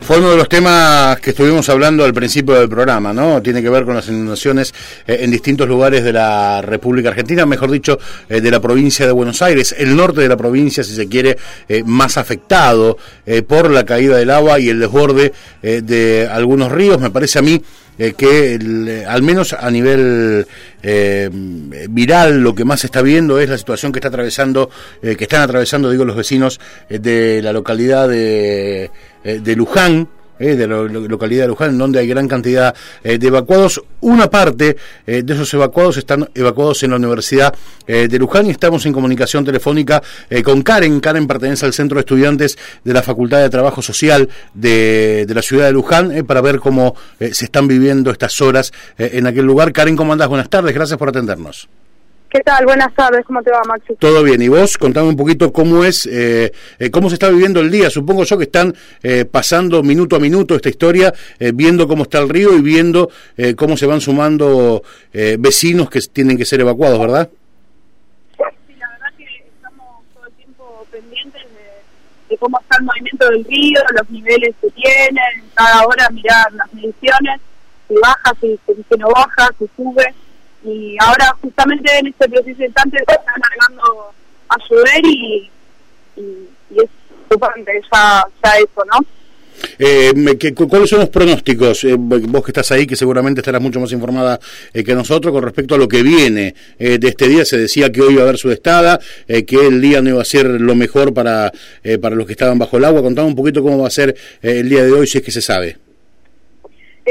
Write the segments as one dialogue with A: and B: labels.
A: Fue uno de los temas que estuvimos hablando al principio del programa, ¿no? Tiene que ver con las inundaciones eh, en distintos lugares de la República Argentina, mejor dicho, eh, de la provincia de Buenos Aires, el norte de la provincia, si se quiere, eh, más afectado por la caída del agua y el desborde de algunos ríos. Me parece a mí que al menos a nivel viral lo que más se está viendo es la situación que está atravesando, que están atravesando, digo, los vecinos de la localidad eh, de Luján, eh, de la localidad de Luján, donde hay gran cantidad eh, de evacuados. Una parte de esos evacuados están evacuados en la Universidad de Luján y estamos en comunicación telefónica con Karen. Karen pertenece al Centro de Estudiantes de la Facultad de Trabajo Social de, de la ciudad de Luján para ver cómo se están viviendo estas horas en aquel lugar. Karen, ¿cómo andás? Buenas tardes, gracias por atendernos.
B: ¿Qué tal? Buenas tardes, ¿cómo te va, Maxi?
A: Todo bien, y vos contame un poquito cómo es, eh, eh, cómo se está viviendo el día. Supongo yo que están eh, pasando minuto a minuto esta historia, viendo cómo está el río y viendo cómo se van sumando vecinos que tienen que ser evacuados, ¿verdad?
B: Sí, la verdad que estamos todo el tiempo pendientes de, cómo está el movimiento del río, los niveles que tienen, cada hora mirar las mediciones, si baja, si, si no baja, si sube y ahora justamente en este preciso instante se está largando a llover y, es preocupante ya, ya eso, ¿no?
A: Eh, ¿Cuáles son los pronósticos? Eh, vos que estás ahí, que seguramente estarás mucho más informada eh, que nosotros con respecto a lo que viene eh, de este día. Se decía que hoy iba a haber sudestada, que el día no iba a ser lo mejor para, para los que estaban bajo el agua. Contame un poquito cómo va a ser el día de hoy, si es que se sabe.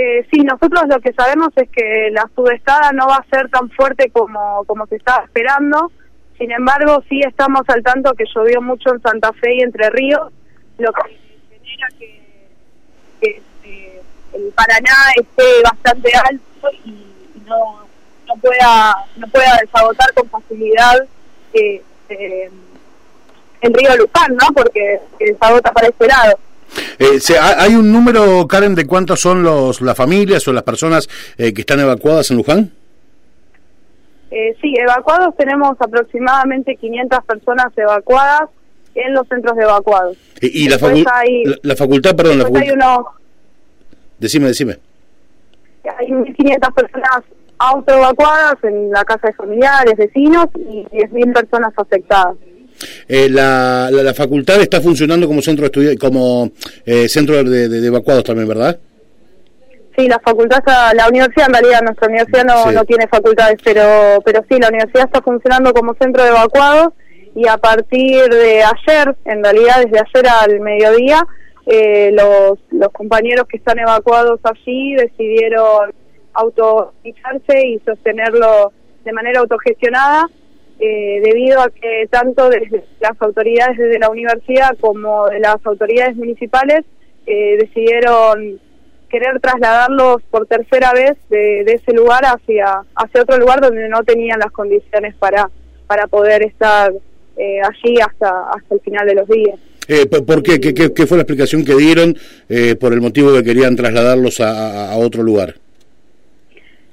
B: Eh, sí, nosotros lo que sabemos es que la sudestada no va a ser tan fuerte como, como se estaba esperando. Sin embargo, sí estamos al tanto que llovió mucho en Santa Fe y Entre Ríos, lo que genera que, eh, el Paraná esté bastante alto y, no, no pueda no pueda desagotar con facilidad eh, eh el río Luján, ¿no? Porque desagota para este lado.
A: Eh, ¿Hay un número, Karen, de cuántos son los, las familias o las personas eh, que están evacuadas en Luján?
B: Eh, sí, evacuados tenemos aproximadamente 500 personas evacuadas en los centros de evacuados.
A: ¿Y, la, la, facultad, perdón, la facultad? Decime, decime.
B: Hay 1.500 personas autoevacuadas en la casa de familiares, vecinos y 10.000 personas afectadas.
A: Eh, la, la, facultad está funcionando como centro de como eh, centro de, evacuados también, ¿verdad?
B: Sí, la facultad está, la universidad en realidad, nuestra universidad no, no tiene facultades, pero, pero sí, la universidad está funcionando como centro de evacuados y a partir de ayer, en realidad desde ayer al mediodía, eh, los, los compañeros que están evacuados allí decidieron autorizarse y sostenerlo de manera autogestionada eh, debido a que tanto desde las autoridades de la universidad como de las autoridades municipales eh, decidieron querer trasladarlos por tercera vez de, ese lugar hacia hacia otro lugar donde no tenían las condiciones para para poder estar eh, allí hasta hasta el final de los días.
A: ¿Por qué? ¿Qué, fue la explicación que dieron por el motivo que querían trasladarlos a otro lugar?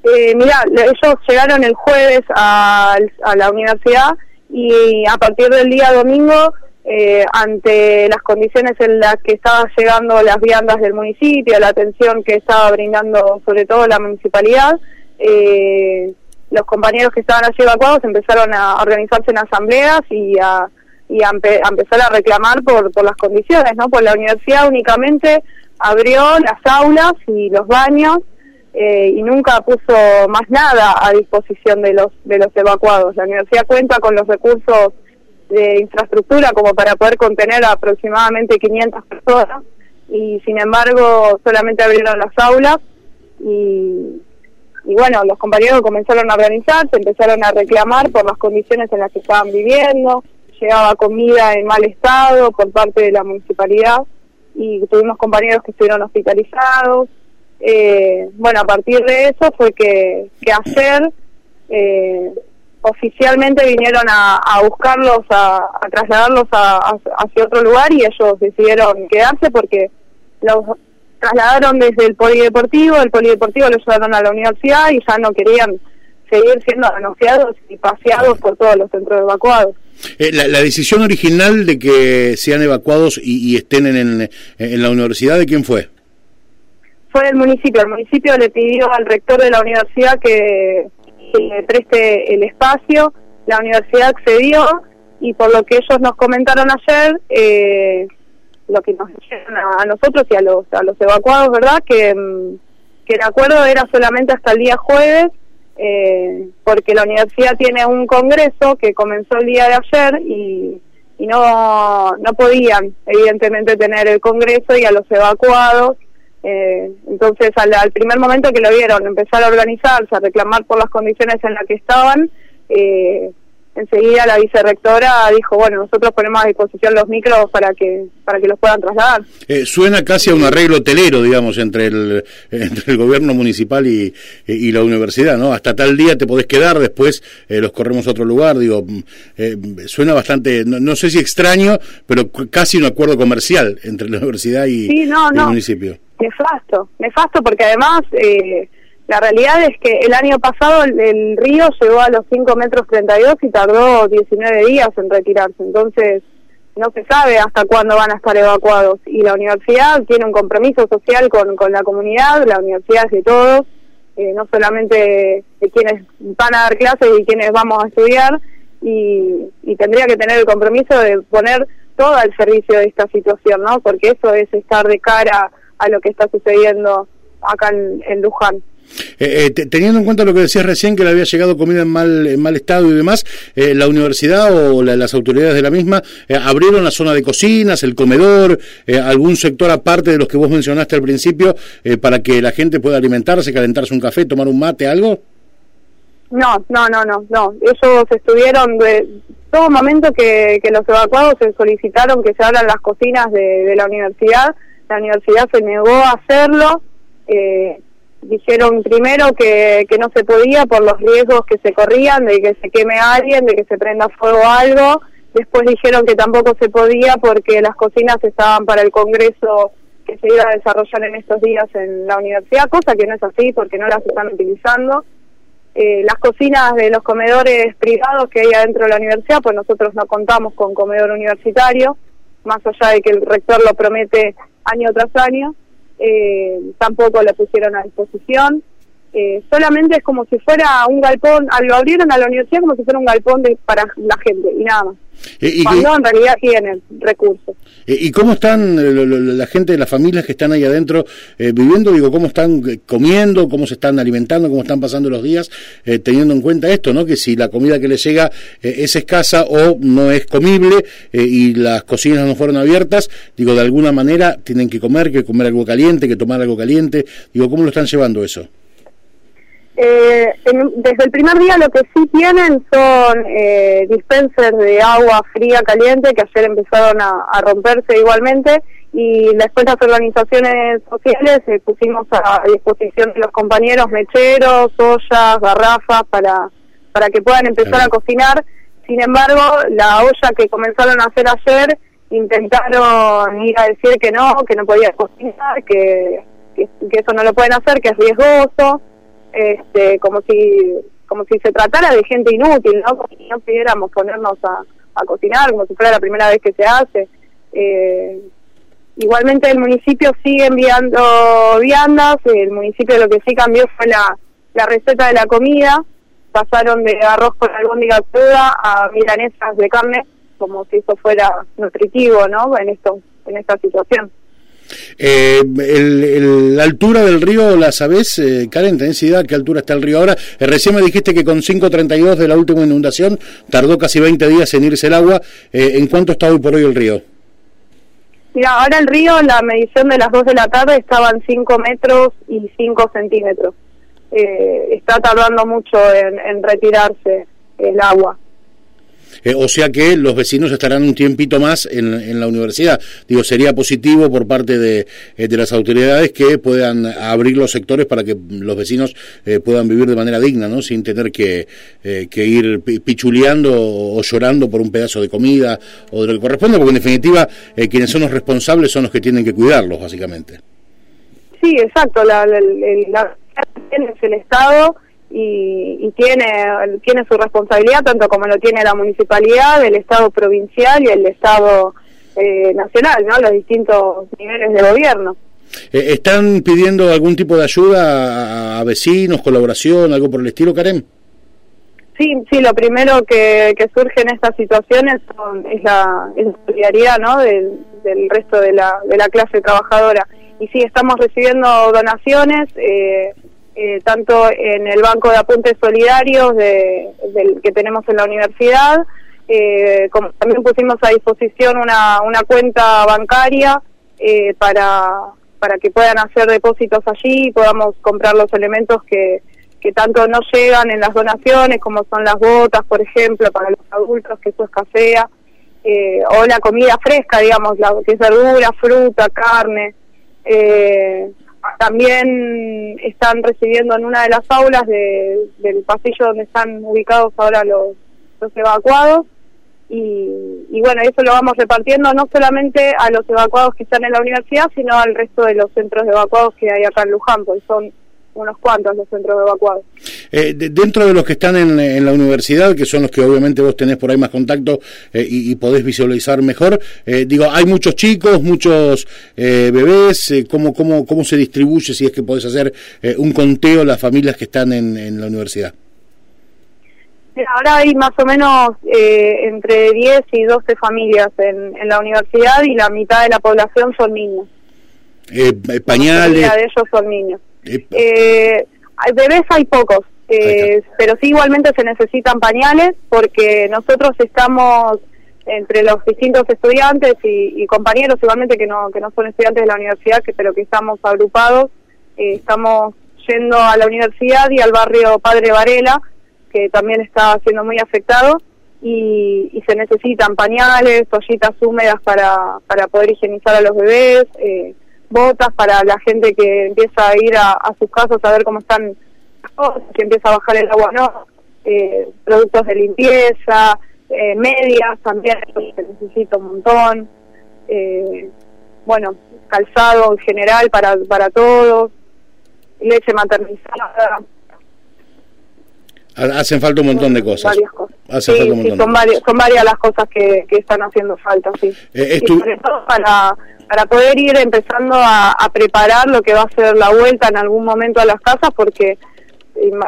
B: Eh, mira, ellos llegaron el jueves a, la universidad y a partir del día domingo, eh, ante las condiciones en las que estaban llegando las viandas del municipio, la atención que estaba brindando sobre todo la municipalidad, eh, los compañeros que estaban allí evacuados empezaron a organizarse en asambleas y a, y a, empezar a reclamar por, por las condiciones, ¿no? Pues la universidad únicamente abrió las aulas y los baños eh, y nunca puso más nada a disposición de los de los evacuados. La universidad cuenta con los recursos de infraestructura como para poder contener aproximadamente 500 personas y sin embargo solamente abrieron las aulas y, y bueno, los compañeros comenzaron a organizarse, empezaron a reclamar por las condiciones en las que estaban viviendo, llegaba comida en mal estado por parte de la municipalidad y tuvimos compañeros que estuvieron hospitalizados, eh, bueno, a partir de eso fue que, que ayer eh, oficialmente vinieron a, buscarlos, a, trasladarlos a, hacia otro lugar y ellos decidieron quedarse porque los trasladaron desde el polideportivo, el polideportivo los llevaron a la universidad y ya no querían seguir siendo anunciados y paseados por todos los centros evacuados.
A: Eh, la, decisión original de que sean evacuados y, estén en, en, la universidad, ¿de quién fue?
B: Fue del municipio. El municipio le pidió al rector de la universidad que, le preste el espacio. La universidad accedió y por lo que ellos nos comentaron ayer, eh, lo que nos dijeron a, nosotros y a los, a los evacuados, ¿verdad? Que, mm, que el acuerdo era solamente hasta el día jueves eh, porque la universidad tiene un congreso que comenzó el día de ayer y, y no, no podían evidentemente tener el congreso y a los evacuados. Eh, entonces al, al, primer momento que lo vieron empezar a organizarse, a reclamar por las condiciones en las que estaban, eh, enseguida la vicerrectora dijo, bueno, nosotros ponemos a disposición los micros para que para que los puedan trasladar.
A: Eh, suena casi a un arreglo hotelero, digamos, entre el, entre el gobierno municipal y, y, la universidad, ¿no? Hasta tal día te podés quedar, después eh, los corremos a otro lugar, digo, mm, eh, suena bastante, no, sé si extraño, pero casi un acuerdo comercial entre la universidad y,
B: sí, no,
A: el
B: no.
A: municipio.
B: Nefasto, nefasto porque además... Eh, la realidad es que el año pasado el, río llegó a los 5 metros 32 y tardó 19 días en retirarse. Entonces, no se sabe hasta cuándo van a estar evacuados. Y la universidad tiene un compromiso social con, con la comunidad, la universidad es de todos, eh, no solamente de quienes van a dar clases y quienes vamos a estudiar, y, y tendría que tener el compromiso de poner todo al servicio de esta situación, ¿no? Porque eso es estar de cara a lo que está sucediendo acá en Luján.
A: Eh, eh teniendo en cuenta lo que decías recién, que le había llegado comida en mal, en mal estado y demás, eh, la universidad o las autoridades de la misma eh, abrieron la zona de cocinas, el comedor, algún sector aparte de los que vos mencionaste al principio, para que la gente pueda alimentarse, calentarse un café, tomar un mate, algo.
B: No, no, no, no, no. Ellos estuvieron de todo momento que, que los evacuados se solicitaron que se abran las cocinas de, de la universidad. La universidad se negó a hacerlo. Eh, dijeron primero que, que no se podía por los riesgos que se corrían, de que se queme alguien, de que se prenda fuego algo. Después dijeron que tampoco se podía porque las cocinas estaban para el congreso que se iba a desarrollar en estos días en la universidad, cosa que no es así porque no las están utilizando. Eh, las cocinas de los comedores privados que hay adentro de la universidad, pues nosotros no contamos con comedor universitario, más allá de que el rector lo promete año tras año eh, tampoco lo pusieron a disposición. Eh, solamente es como si fuera un galpón, lo abrieron a la universidad como si fuera un galpón de, para la gente y nada más. ¿Y, cuando en realidad tienen recursos.
A: ¿Y cómo están eh, la gente, las familias que están ahí adentro eh, viviendo? Digo, ¿cómo están comiendo? ¿Cómo se están alimentando? ¿Cómo están pasando los días? teniendo en cuenta esto, ¿no? Que si la comida que les llega es escasa o no es comible y las cocinas no fueron abiertas, digo, de alguna manera tienen que comer, que comer algo caliente, que tomar algo caliente. Digo, ¿cómo lo están llevando eso?
B: Eh, desde el primer día lo que sí tienen son eh, dispensers de agua fría caliente que ayer empezaron a, romperse igualmente y después las organizaciones sociales eh, pusimos a disposición de los compañeros mecheros, ollas, garrafas para, para que puedan empezar a cocinar. Sin embargo, la olla que comenzaron a hacer ayer intentaron ir a decir que no, que no podía cocinar, que, que eso no lo pueden hacer, que es riesgoso este, como si como si se tratara de gente inútil, ¿no? Como si no pudiéramos ponernos a, a cocinar, como si fuera la primera vez que se hace. Eh, igualmente el municipio sigue enviando viandas, el municipio lo que sí cambió fue la, la receta de la comida, pasaron de arroz con albóndiga cruda a milanesas de carne, como si eso fuera nutritivo, ¿no? En esto, en esta situación.
A: Eh, el, la altura del río, ¿la sabés, eh, Karen? ¿Tenés idea qué altura está el río ahora? Eh, recién me dijiste que con 5.32 de la última inundación tardó casi 20 días en irse el agua. Eh, ¿En cuánto está hoy por hoy el río?
B: Mira, ahora el río, la medición de las 2 de la tarde estaban 5 metros y 5 centímetros. está tardando mucho en retirarse el agua.
A: Eh, o sea que los vecinos estarán un tiempito más en, la universidad. Digo, sería positivo por parte de, eh, de, las autoridades que puedan abrir los sectores para que los vecinos eh, puedan vivir de manera digna, ¿no? Sin tener que, que ir pichuleando o, llorando por un pedazo de comida o de lo que corresponde, porque en definitiva quienes son los responsables son los que tienen que cuidarlos, básicamente.
B: Sí, exacto. La, el Estado y, tiene, tiene su responsabilidad tanto como lo tiene la municipalidad, el Estado provincial y el Estado eh, nacional, ¿no? los distintos niveles de gobierno.
A: Eh, ¿Están pidiendo algún tipo de ayuda a, vecinos, colaboración, algo por el estilo, Karen?
B: Sí, sí, lo primero que, surge en estas situaciones es, la, solidaridad ¿no? del, resto de la, de la clase trabajadora. Y sí, estamos recibiendo donaciones, eh, eh, tanto en el Banco de Apuntes Solidarios de, del, que tenemos en la universidad, eh, como también pusimos a disposición una, una cuenta bancaria eh, para, para que puedan hacer depósitos allí y podamos comprar los elementos que, que tanto no llegan en las donaciones, como son las botas, por ejemplo, para los adultos, que eso escasea, eh, o la comida fresca, digamos, la, que es verdura, fruta, carne. Eh, también están recibiendo en una de las aulas del pasillo donde están ubicados ahora los, los evacuados. Y, bueno, eso lo vamos repartiendo no solamente a los evacuados que están en la universidad, sino al resto de los centros de evacuados que hay acá en Luján, porque son unos cuantos los centros evacuados.
A: Eh, dentro de los que están en, la universidad, que son los que obviamente vos tenés por ahí más contacto eh, y, podés visualizar mejor, eh, digo, hay muchos chicos, muchos bebés, ¿cómo, cómo, ¿cómo se distribuye, si es que podés hacer un conteo las familias que están en la universidad?
B: Ahora hay más o menos eh, entre 10 y 12 familias en, en, la universidad y la mitad de la población son niños.
A: Eh, eh pañales.
B: La de ellos son niños. Eh, bebés hay pocos, eh, pero sí igualmente se necesitan pañales porque nosotros estamos entre los distintos estudiantes y, y, compañeros igualmente que no que no son estudiantes de la universidad que pero que estamos agrupados. Estamos yendo a la universidad y al barrio Padre Varela que también está siendo muy afectado y, se necesitan pañales, toallitas húmedas para, para poder higienizar a los bebés, eh, botas para la gente que empieza a ir a, sus casas a ver cómo están las cosas, que empieza a bajar el agua, no, eh, productos de limpieza, eh, medias también, se necesita un montón, bueno, calzado en general para, para todos, leche maternizada,
A: Hacen falta un montón de cosas.
B: Varias cosas. Sí, son, varias, son varias las cosas que, que están haciendo falta, sí. Eh, sobre todo para, para poder ir empezando a, preparar lo que va a ser la vuelta en algún momento a las casas, porque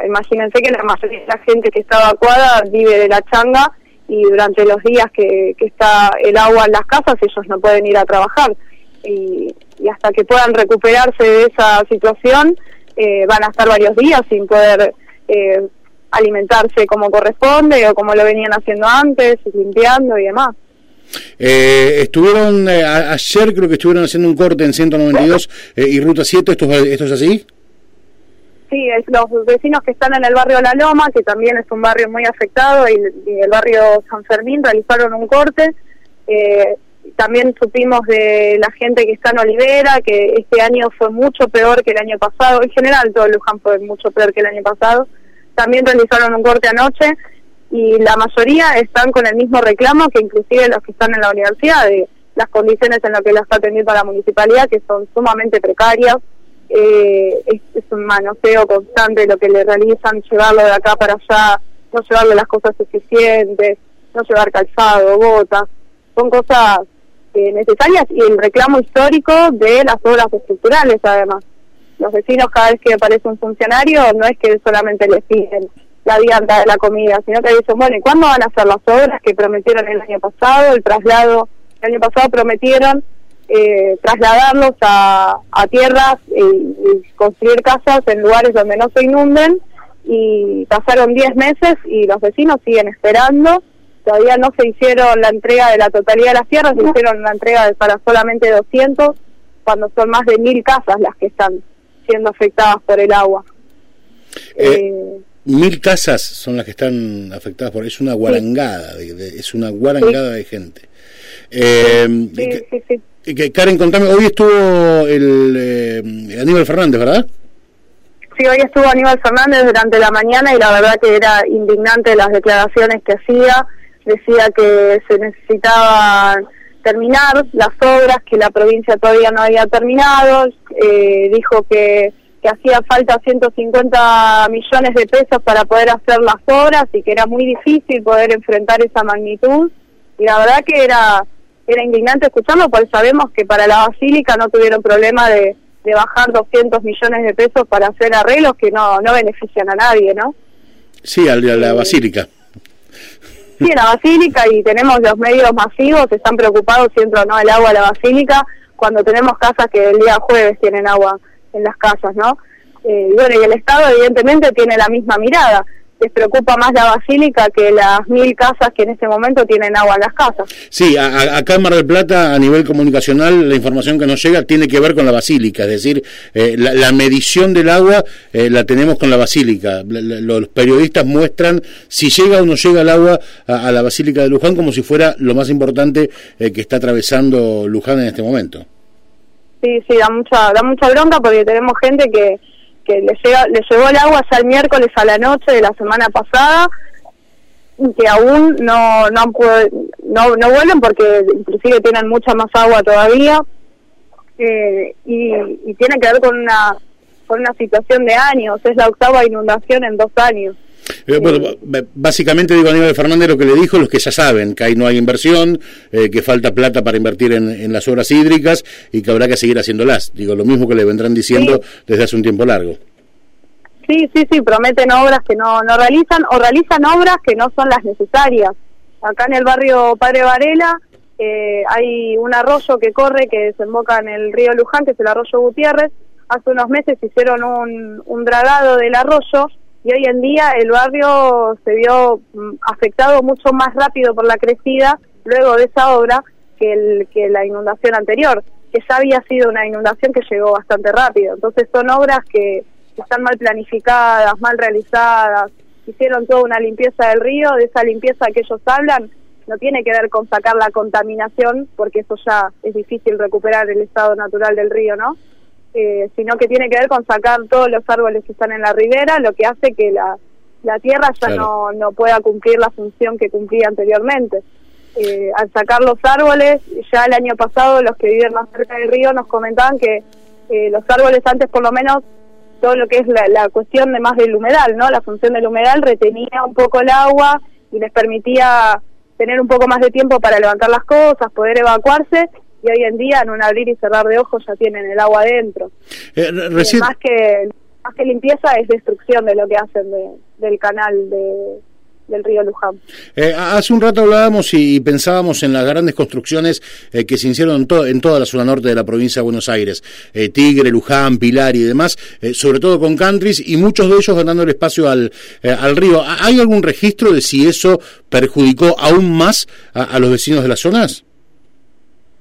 B: imagínense que la mayoría de la gente que está evacuada vive de la changa y durante los días que, que está el agua en las casas ellos no pueden ir a trabajar. Y, y hasta que puedan recuperarse de esa situación eh, van a estar varios días sin poder... Eh, alimentarse como corresponde o como lo venían haciendo antes, limpiando y demás.
A: Eh, estuvieron, eh, ayer creo que estuvieron haciendo un corte en 192 eh, y Ruta 7, ¿esto, ¿esto es así?
B: Sí, es los vecinos que están en el barrio La Loma, que también es un barrio muy afectado, y, el barrio San Fermín realizaron un corte. también supimos de la gente que está en Olivera, que este año fue mucho peor que el año pasado. En general todo Luján fue mucho peor que el año pasado también realizaron un corte anoche y la mayoría están con el mismo reclamo que inclusive los que están en la universidad, de las condiciones en las que las está atendiendo la municipalidad, que son sumamente precarias. Eh, es, un manoseo constante lo que le realizan, llevarlo de acá para allá, no llevarle las cosas suficientes, no llevar calzado, botas, son cosas eh, necesarias y el reclamo histórico de las obras estructurales además los vecinos cada vez que aparece un funcionario no es que solamente les piden la vianda de la comida, sino que dicen, bueno, ¿y cuándo van a hacer las obras que prometieron el año pasado? El traslado, el año pasado prometieron eh, trasladarlos a, tierras y, construir casas en lugares donde no se inunden y pasaron 10 meses y los vecinos siguen esperando. Todavía no se hicieron la entrega de la totalidad de las tierras, se hicieron la entrega de, para solamente 200, cuando son más de mil casas las que están siendo afectadas por el agua.
A: Eh, eh, mil casas son las que están afectadas por es una guarangada es una guarangada de gente. Eh, que, Karen contame hoy estuvo el eh, Aníbal Fernández verdad
B: sí hoy estuvo Aníbal Fernández durante la mañana y la verdad que era indignante las declaraciones que hacía. Decía que se necesitaban terminar las obras que la provincia todavía no había terminado, eh, dijo que que hacía falta 150 millones de pesos para poder hacer las obras y que era muy difícil poder enfrentar esa magnitud. Y la verdad que era, era indignante escucharlo, porque sabemos que para la Basílica no tuvieron problema de, de bajar 200 millones de pesos para hacer arreglos que no, no benefician a nadie, ¿no?
A: Sí, a la, Basílica.
B: Sí, la Basílica y tenemos los medios masivos, están preocupados si entra o no el agua a la Basílica, cuando tenemos casas que el día jueves tienen agua en las casas, ¿no? Eh, bueno, y el Estado evidentemente tiene la misma mirada les preocupa más la basílica que las mil casas que en este momento tienen agua en las casas.
A: Sí, acá en Mar del Plata, a nivel comunicacional, la información que nos llega tiene que ver con la basílica, es decir, eh, la, medición del agua eh, la tenemos con la basílica. los periodistas muestran si llega o no llega el agua a, la basílica de Luján como si fuera lo más importante que está atravesando Luján en este momento.
B: Sí, sí, da mucha, da mucha bronca porque tenemos gente que, que le, llega, le llegó el agua ya el miércoles a la noche de la semana pasada y que aún no no, no, no vuelven porque inclusive tienen mucha más agua todavía eh, y, y tiene que ver con una con una situación de años, es la octava inundación en dos años.
A: Eh, bueno, básicamente digo a Aníbal Fernández lo que le dijo, los que ya saben que ahí no hay inversión, eh, que falta plata para invertir en, las obras hídricas y que habrá que seguir haciéndolas. Digo, lo mismo que le vendrán diciendo desde hace un tiempo largo.
B: Sí, sí, sí, prometen obras que no, no realizan o realizan obras que no son las necesarias. Acá en el barrio Padre Varela eh, hay un arroyo que corre que desemboca en el río Luján, que es el arroyo Gutiérrez. Hace unos meses hicieron un, un dragado del arroyo y hoy en día el barrio se vio mm, afectado mucho más rápido por la crecida luego de esa obra que, que la inundación anterior, que ya había sido una inundación que llegó bastante rápido. Entonces son obras que están mal planificadas, mal realizadas, hicieron toda una limpieza del río, de esa limpieza que ellos hablan, no tiene que ver con sacar la contaminación, porque eso ya es difícil recuperar el estado natural del río, ¿no? Eh, sino que tiene que ver con sacar todos los árboles que están en la ribera, lo que hace que la, la tierra ya no, no pueda cumplir la función que cumplía anteriormente. Eh, al sacar los árboles, ya el año pasado los que viven más cerca del río nos comentaban que eh, los árboles antes por lo menos todo lo que es la, la, cuestión de más del humedal, ¿no? La función del humedal retenía un poco el agua y les permitía tener un poco más de tiempo para levantar las cosas, poder evacuarse y hoy en día en un abrir y cerrar de ojos ya tienen el agua adentro. Eh, más que más que limpieza es destrucción de lo que hacen de, del canal de, del río Luján.
A: Eh, hace un rato hablábamos y pensábamos en las grandes construcciones eh, que se hicieron en, en, toda la zona norte de la provincia de Buenos Aires, eh, Tigre, Luján, Pilar y demás, sobre todo con countries y muchos de ellos ganando el espacio al, al río. ¿Hay algún registro de si eso perjudicó aún más a los vecinos de las zonas?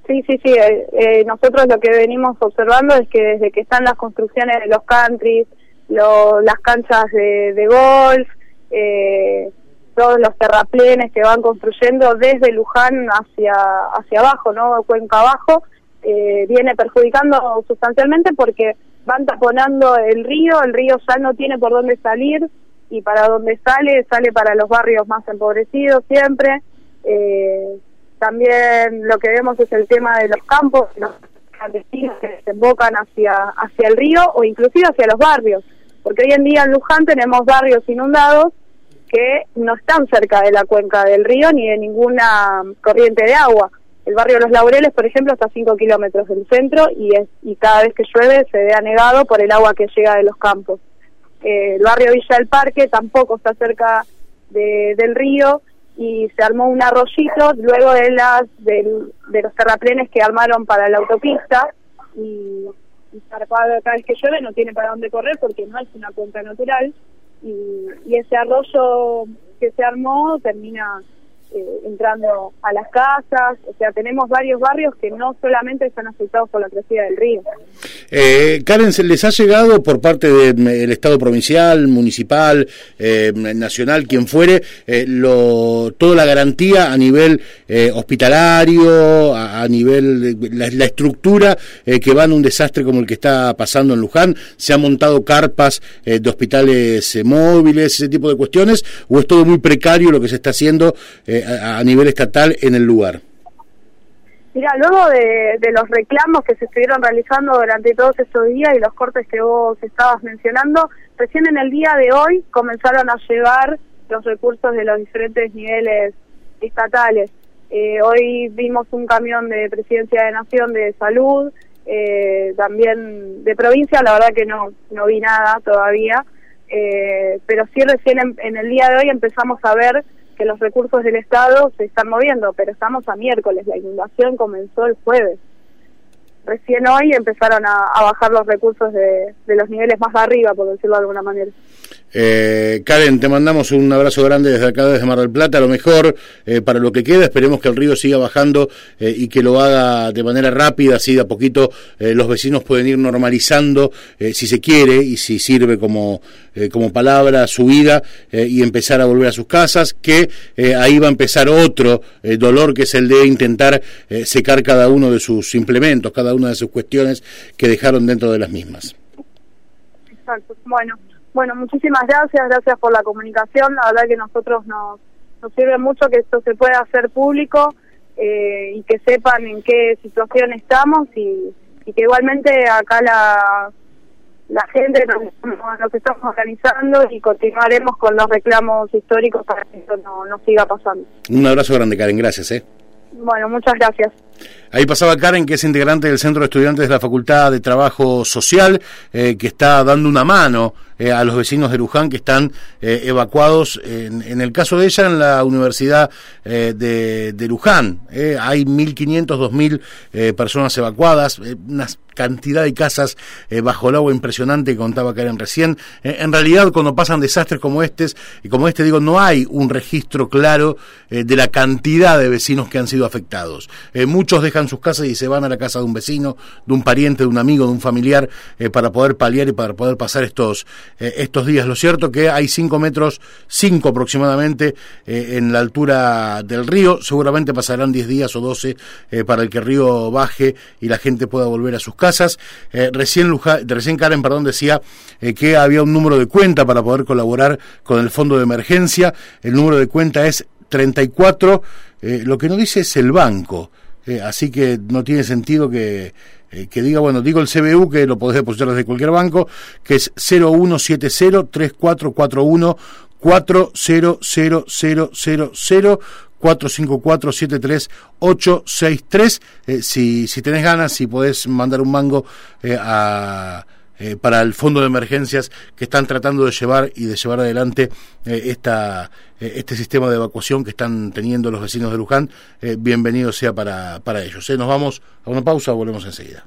B: Sí, sí, sí. Eh, eh, nosotros lo que venimos observando es que desde que están las construcciones de los countries, las canchas de, golf, eh, todos los terraplenes que van construyendo desde Luján hacia hacia abajo, ¿no? Cuenca abajo, viene perjudicando sustancialmente porque van taponando el río, el río ya no tiene por dónde salir y para dónde sale, sale para los barrios más empobrecidos siempre. Eh, también lo que vemos es el tema de los campos, los clandestinos que desembocan hacia, hacia el río o inclusive hacia los barrios, porque hoy en día en Luján tenemos barrios inundados que no están cerca de la cuenca del río ni de ninguna corriente de agua. El barrio Los Laureles, por ejemplo, está a 5 kilómetros del centro y, es, y cada vez que llueve se ve anegado por el agua que llega de los campos. Eh, el barrio Villa del Parque tampoco está cerca de, del río y se armó un arroyito luego de las de, los terraplenes que armaron para la autopista y, y cada vez que llueve no tiene para dónde correr porque no es una cuenca natural y ese arroyo que se armó termina eh, entrando a las casas, o sea, tenemos varios barrios que no solamente están afectados por la crecida del río.
A: Eh, Karen, ¿se les ha llegado por parte del Estado provincial, municipal, eh, nacional, quien fuere, eh, lo, toda la garantía a nivel hospitalario, a, nivel la, la estructura que va en un desastre como el que está pasando en Luján? ¿Se han montado carpas de hospitales móviles, ese tipo de cuestiones? ¿O es todo muy precario lo que se está haciendo? A, nivel estatal en el lugar?
B: Mira, luego de, los reclamos que se estuvieron realizando durante todos estos días y los cortes que vos estabas mencionando, recién en el día de hoy comenzaron a llegar los recursos de los diferentes niveles estatales. Eh, hoy vimos un camión de Presidencia de Nación de Salud, eh, también de provincia, la verdad que no, no vi nada todavía, eh, pero sí recién en, el día de hoy empezamos a ver que los recursos del Estado se están moviendo, pero estamos a miércoles, la inundación comenzó el jueves. Recién hoy empezaron a, bajar los recursos de, de los niveles más arriba, por decirlo de alguna manera.
A: Eh, Karen, te mandamos un abrazo grande desde acá, desde Mar del Plata. A lo mejor eh, para lo que queda, esperemos que el río siga bajando eh, y que lo haga de manera rápida, así de a poquito eh, los vecinos pueden ir normalizando, si se quiere y si sirve como, como palabra, su vida y empezar a volver a sus casas. Que ahí va a empezar otro dolor que es el de intentar secar cada uno de sus implementos, cada una de sus cuestiones que dejaron dentro de las mismas.
B: Exacto. Bueno. Bueno, muchísimas gracias, gracias por la comunicación. La verdad que nosotros nos, nos sirve mucho que esto se pueda hacer público eh, y que sepan en qué situación estamos y, que igualmente acá la, la gente nos, nos, estamos organizando y continuaremos con los reclamos históricos para que esto no, no siga pasando.
A: Un abrazo grande, Karen. Gracias. ¿eh?
B: Bueno, muchas gracias.
A: Ahí pasaba Karen, que es integrante del Centro de Estudiantes de la Facultad de Trabajo Social, eh, que está dando una mano eh, a los vecinos de Luján que están eh, evacuados, en, el caso de ella, en la Universidad de, de, Luján. hay 1.500, 2.000 personas evacuadas, una cantidad de casas bajo el agua impresionante que contaba Karen recién. en realidad, cuando pasan desastres como este, como este digo, no hay un registro claro de la cantidad de vecinos que han sido afectados. muchos dejan sus casas y se van a la casa de un vecino, de un pariente, de un amigo, de un familiar, eh, para poder paliar y para poder pasar estos, eh, estos días. Lo cierto que hay 5 metros, 5 aproximadamente, eh, en la altura del río. Seguramente pasarán 10 días o 12 para el que el río baje y la gente pueda volver a sus casas. recién, recién Karen perdón, decía que había un número de cuenta para poder colaborar con el fondo de emergencia. El número de cuenta es 34. lo que no dice es el banco. Eh, así que no tiene sentido que, eh, que diga, bueno, digo el CBU que lo podés depositar desde cualquier banco, que es 0170-3441 400000 454-73863. Eh, si, si tenés ganas, si podés mandar un mango eh, a eh, para el fondo de emergencias que están tratando de llevar y de llevar adelante eh, esta, eh, este sistema de evacuación que están teniendo los vecinos de Luján. bienvenido sea para, para ellos. Nos vamos a una pausa, volvemos enseguida.